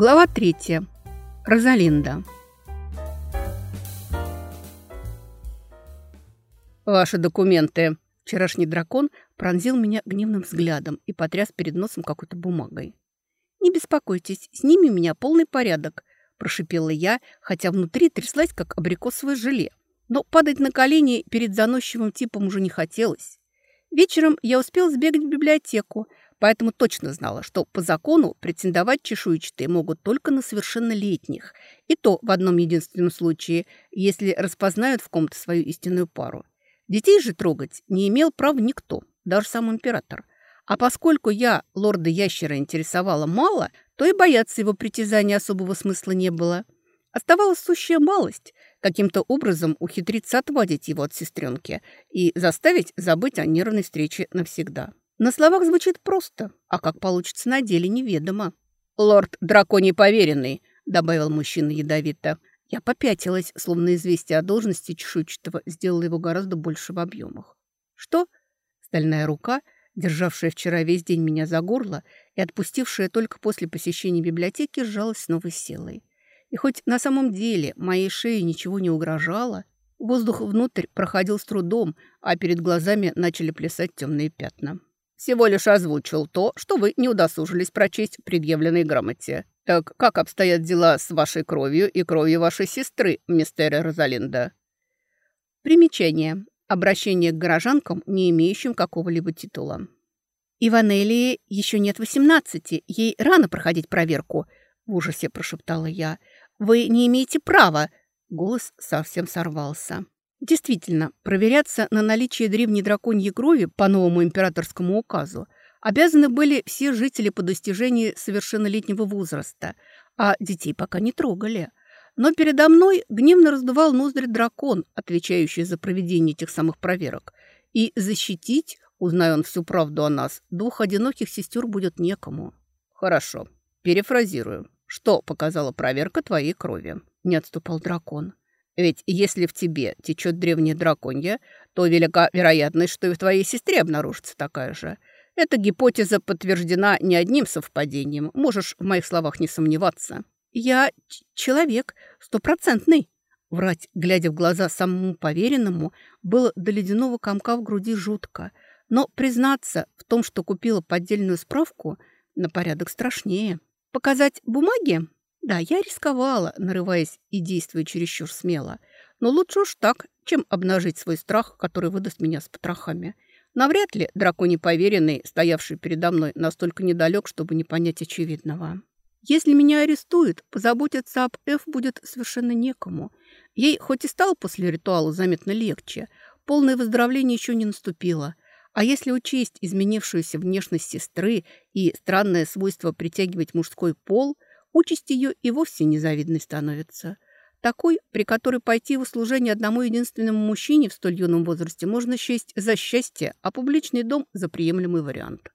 Глава третья. Розалинда. «Ваши документы!» Вчерашний дракон пронзил меня гневным взглядом и потряс перед носом какой-то бумагой. «Не беспокойтесь, с ними у меня полный порядок», – прошипела я, хотя внутри тряслась, как абрикосовое желе. Но падать на колени перед заносчивым типом уже не хотелось. Вечером я успел сбегать в библиотеку, поэтому точно знала, что по закону претендовать чешуйчатые могут только на совершеннолетних, и то в одном единственном случае, если распознают в ком-то свою истинную пару. Детей же трогать не имел права никто, даже сам император. А поскольку я лорда Ящера интересовала мало, то и бояться его притязаний особого смысла не было. Оставалась сущая малость – каким-то образом ухитриться отвадить его от сестренки и заставить забыть о нервной встрече навсегда. На словах звучит просто, а как получится на деле неведомо. «Лорд драконий поверенный», — добавил мужчина ядовито. Я попятилась, словно известие о должности чешуйчатого сделало его гораздо больше в объемах. «Что?» Стальная рука, державшая вчера весь день меня за горло и отпустившая только после посещения библиотеки, сжалась с новой силой. И хоть на самом деле моей шее ничего не угрожало, воздух внутрь проходил с трудом, а перед глазами начали плясать темные пятна. Всего лишь озвучил то, что вы не удосужились прочесть предъявленной грамоте. Так как обстоят дела с вашей кровью и кровью вашей сестры, мистер Розалинда? Примечание. Обращение к горожанкам, не имеющим какого-либо титула. «Иванелии еще нет восемнадцати, ей рано проходить проверку», — в ужасе прошептала я. «Вы не имеете права!» Голос совсем сорвался. Действительно, проверяться на наличие древней драконьей крови по новому императорскому указу обязаны были все жители по достижении совершеннолетнего возраста, а детей пока не трогали. Но передо мной гневно раздувал ноздри дракон, отвечающий за проведение этих самых проверок. И защитить, узная он всю правду о нас, двух одиноких сестер будет некому. Хорошо, перефразирую. Что показала проверка твоей крови? Не отступал дракон. Ведь если в тебе течет древняя драконья, то велика вероятность, что и в твоей сестре обнаружится такая же. Эта гипотеза подтверждена не одним совпадением. Можешь в моих словах не сомневаться. Я человек стопроцентный. Врать, глядя в глаза самому поверенному, было до ледяного комка в груди жутко. Но признаться в том, что купила поддельную справку, на порядок страшнее. Показать бумаги? Да, я рисковала, нарываясь и действуя чересчур смело. Но лучше уж так, чем обнажить свой страх, который выдаст меня с потрохами. Навряд ли драконий поверенный, стоявший передо мной, настолько недалек, чтобы не понять очевидного. Если меня арестуют, позаботиться об Эф будет совершенно некому. Ей хоть и стало после ритуала заметно легче, полное выздоровление еще не наступило. А если учесть изменившуюся внешность сестры и странное свойство притягивать мужской пол – участь ее и вовсе незавидной становится. Такой, при которой пойти в услужение одному единственному мужчине в столь юном возрасте можно счесть за счастье, а публичный дом – за приемлемый вариант.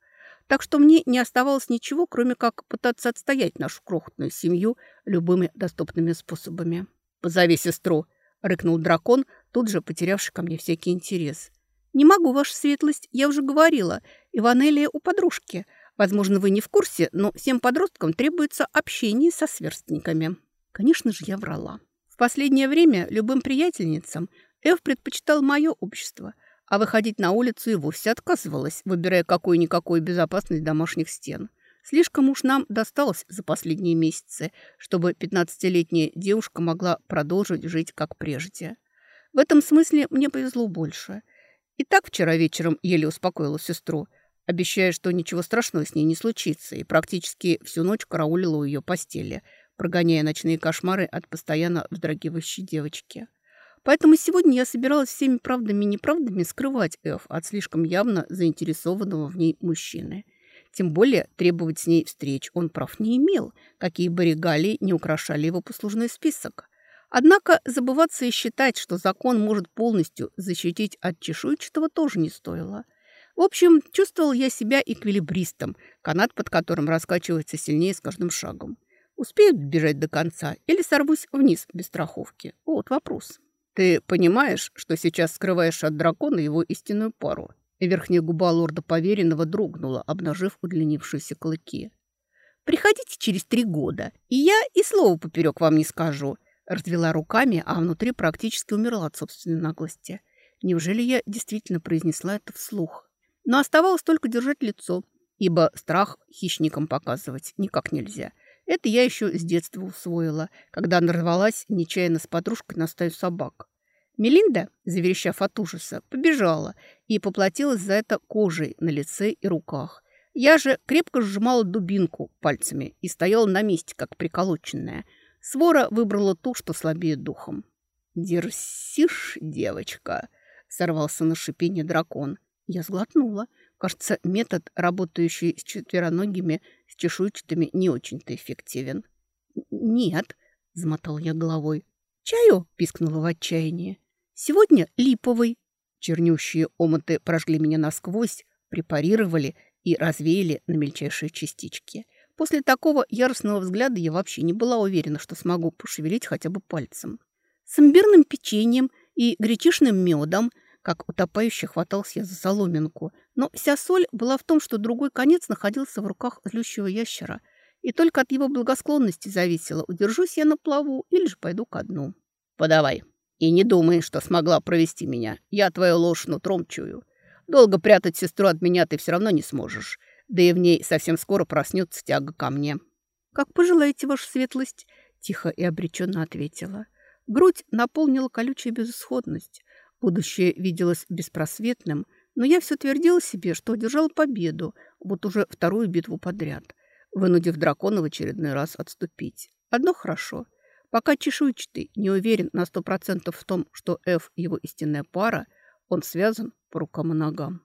Так что мне не оставалось ничего, кроме как пытаться отстоять нашу крохотную семью любыми доступными способами. «Позови сестру», – рыкнул дракон, тут же потерявший ко мне всякий интерес. «Не могу, ваша светлость, я уже говорила. Иванелия у подружки. Возможно, вы не в курсе, но всем подросткам требуется общение со сверстниками. Конечно же, я врала. В последнее время любым приятельницам Эв предпочитал мое общество, а выходить на улицу и вовсе отказывалась, выбирая какую-никакую безопасность домашних стен. Слишком уж нам досталось за последние месяцы, чтобы 15-летняя девушка могла продолжить жить как прежде. В этом смысле мне повезло больше. И так вчера вечером еле успокоила сестру – обещая, что ничего страшного с ней не случится, и практически всю ночь караулила у ее постели, прогоняя ночные кошмары от постоянно вздрагивающей девочки. Поэтому сегодня я собиралась всеми правдами и неправдами скрывать Эф от слишком явно заинтересованного в ней мужчины. Тем более требовать с ней встреч он прав не имел, какие бы регалии не украшали его послужной список. Однако забываться и считать, что закон может полностью защитить от чешуйчатого, тоже не стоило – в общем, чувствовал я себя эквилибристом, канат под которым раскачивается сильнее с каждым шагом. Успею бежать до конца или сорвусь вниз без страховки? Вот вопрос. Ты понимаешь, что сейчас скрываешь от дракона его истинную пару? И верхняя губа лорда поверенного дрогнула, обнажив удлинившиеся клыки. Приходите через три года, и я и слова поперек вам не скажу». Развела руками, а внутри практически умерла от собственной наглости. Неужели я действительно произнесла это вслух? Но оставалось только держать лицо, ибо страх хищникам показывать никак нельзя. Это я еще с детства усвоила, когда нарвалась нечаянно с подружкой на стаю собак. Мелинда, заверещав от ужаса, побежала и поплатилась за это кожей на лице и руках. Я же крепко сжимала дубинку пальцами и стояла на месте, как приколоченная. Свора выбрала ту, что слабее духом. «Дерсишь, девочка!» — сорвался на шипение дракон. Я сглотнула. Кажется, метод, работающий с четвероногими, с чешуйчатыми, не очень-то эффективен. «Нет», — замотал я головой. «Чаю?» — пискнула в отчаянии. «Сегодня липовый». Чернющие омыты прожгли меня насквозь, препарировали и развеяли на мельчайшие частички. После такого яростного взгляда я вообще не была уверена, что смогу пошевелить хотя бы пальцем. С имбирным печеньем и гречишным медом – как утопающий хватался я за соломинку. Но вся соль была в том, что другой конец находился в руках злющего ящера. И только от его благосклонности зависело, удержусь я на плаву или же пойду ко дну. «Подавай. И не думай, что смогла провести меня. Я твою ложь нутром чую. Долго прятать сестру от меня ты все равно не сможешь. Да и в ней совсем скоро проснется тяга ко мне». «Как пожелаете, ваша светлость», — тихо и обреченно ответила. Грудь наполнила колючая безысходность. Будущее виделось беспросветным, но я все твердила себе, что одержал победу, вот уже вторую битву подряд, вынудив дракона в очередной раз отступить. Одно хорошо. Пока чешуйчатый не уверен на сто процентов в том, что Эф его истинная пара, он связан по рукам и ногам.